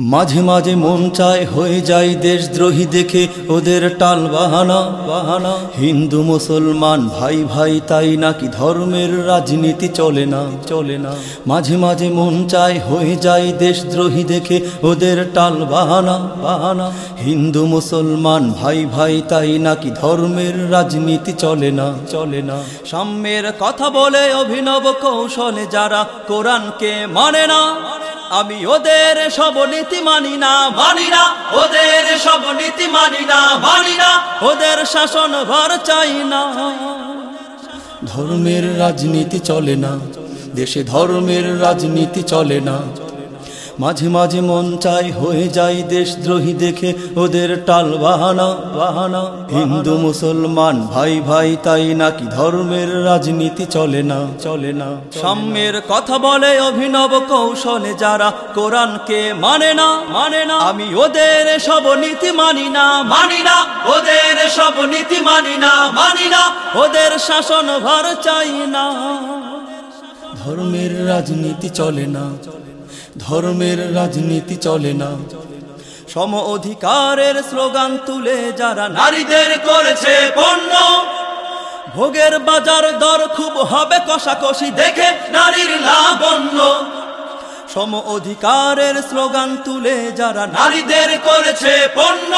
মাঝে মাঝে মন চায় হয়ে যায় দেশদ্রোহী দেখে ওদের টাল বাহানা বাহানা। হিন্দু, মুসলমান, ভাই ভাই, তাই নাকি ধর্মের রাজনীতি চলে না চলে না। মাঝে মাঝে মন চায় হয়ে যায় দেশদ্রোহী দেখে ওদের টাল বাহানা বাহানা। হিন্দু, মুসলমান, ভাই ভাই, তাই নাকি ধর্মের রাজনীতি চলে না চলে না। সাম্যের কথা বলে অভিনব কৌশলে যারা কোরআনকে মানে না। আমি ওদের সব নীতি মানি না মানি না। ওদের সব নীতি মানি না মানি না। ওদের শাসন ভার চাই না। ধর্মের রাজনীতি চলে না, দেশে ধর্মের রাজনীতি চলে না। মাঝে মাঝে মন চাই হয়ে যায় দেশদ্রোহী দেখে ওদের টাল বাহানা বাহানা। হিন্দু মুসলমান ভাই ভাই তাই নাকি ধর্মের রাজনীতি চলে না চলে না সাম্যের কথা বলে অভিনব কৌশলে যারা কোরআনকে মানে না মানে না। আমি ওদের সব নীতি মানি না মানি না। ওদের সব নীতি মানি না মানি না। ওদের শাসন ভার চাই না। ধর্মের রাজনীতি চলে না। ধর্মের রাজনীতি চলে না। সম অধিকারের স্লোগান তুলে যারা নারীদের করেছে পণ্য, ভোগের বাজার দর খুব হবে কষাকষি দেখে নারীর লাবণ্য সম অধিকারের স্লোগান তুলে যারা নারীদের করেছে পণ্য,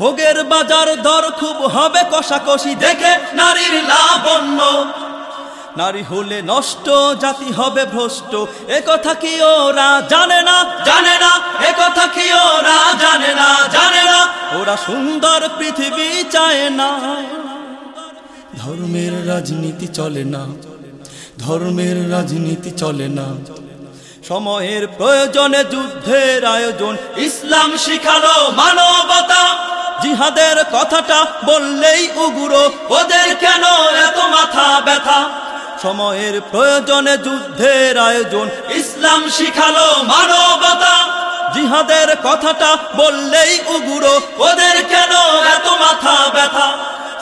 ভোগের বাজার দর খুব হবে কষাকষি দেখে নারীর লাবণ্য নারী হলে নষ্ট জাতি হবে ভ্রষ্ট। এ কথা কি ওরা জানে না? জানে না। এ কথা কি ওরা জানে না? জানে না। ওরা সুন্দর পৃথিবী চায় না। ধর্মের রাজনীতি চলে না। ধর্মের রাজনীতি চলে না। সময়ের প্রয়োজনে যুদ্ধের আয়োজন। ইসলাম শিখালো মানবতা। জিহাদের কথাটা বললেই উগুরো। ওদের কেন এত মাথা ব্যথা? সময়ের প্রয়োজনে যুদ্ধের আয়োজন। ইসলাম শিখালো মানবতা। জিহাদের কথাটা বললেই উগুরো ওদের কেন এত মাথা ব্যথা?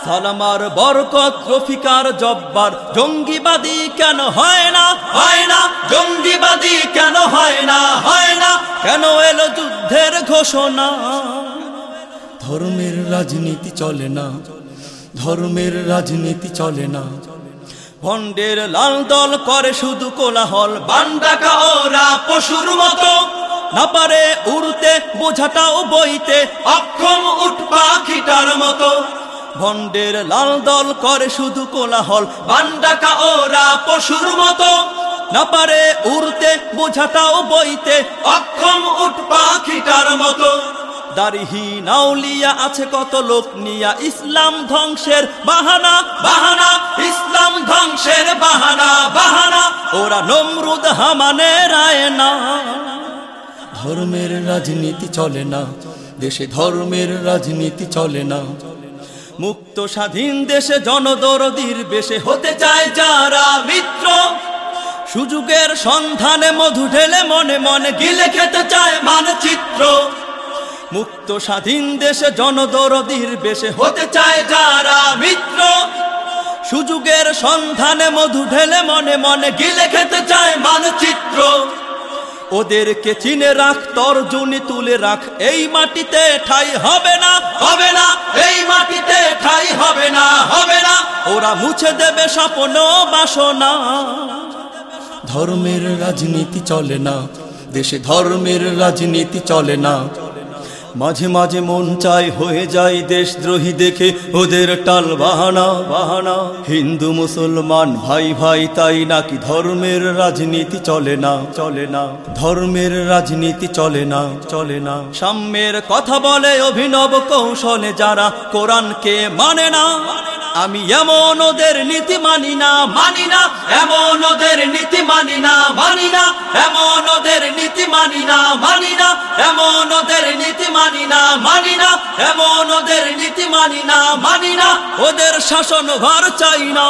সালামার বরকত, রফিকার জব্বার। জঙ্গিবাদী কেন হয় না? হয় না। জঙ্গিবাদী কেন হয় না? হয় না। কেন এলো যুদ্ধের ঘোষণা? ধর্মের রাজনীতি চলে না। ধর্মের রাজনীতি চলে না। ভণ্ডের লাল দল করে শুধু কোলাহল। বান্ডাকা পশুর মতো। না পারে উড়তে, বোঝাটাও বইতে। অক্ষম উঠ পাখিটার মতো। ভণ্ডের লাল দল করে শুধু কোলাহল। বান্ডাকা ওরা পশুর মতো। না পারে উড়তে, বোঝাটাও বইতে। অক্ষম উঠ পাখিটার মতো। দারিহি নাউলিয়া আছে কত লোক নিয়া ইসলাম ধ্বংসের বাহানা বাহানা, ইসলাম ধ্বংসের বাহানা বাহানা। ওরা নমরুদ হামানে রায় না ধর্মের রাজনীতি চলে না, দেশে ধর্মের রাজনীতি চলে না। মুক্ত স্বাধীন দেশে জনদরদির বেশে হতে চায় যারা মিত্র। সুযোগের সন্ধানে মধু ঢেলে মনে মনে গিলে খেতে চায় মানচিত্র। মুক্ত স্বাধীন দেশে জনদরদির বেশে হতে চায় যারা মিত্র। সুযোগের সন্ধানে মধু ঢেলে মনে মনে গিলে খেতে চায় মানচিত্র। ওদেরকে চিনে রাখ, তর্জনী তুলে রাখ, এই মাটিতে ঠাই হবে না হবে না, এই মাটিতে ঠাই হবে না হবে না। ওরা মুছে দেবে স্বপ্ন বাসনা। ধর্মের রাজনীতি চলে না, দেশে ধর্মের রাজনীতি চলে না। মাঝে মাঝে মন চাই হয়ে যায় দেশদ্রোহী দেখে ওদের টাল বাহানা বাহানা। হিন্দু, মুসলমান, ভাই ভাই, তাই নাকি ধর্মের রাজনীতি চলে না চলে না। ধর্মের রাজনীতি চলে না চলে না। সাম্যের কথা বলে অভিনব কৌশলে যারা কোরআনকে মানে না। আমি এমন ওদের নীতি মানি না মানি না। এমন ওদের নীতি মানি না মানি না। এমন ওদের নীতি মানি না মানি না। এমন ওদের নীতি মানি না মানি না। এমন ওদের নীতি মানি না মানি না। ওদের শাসন ঘর চাই না।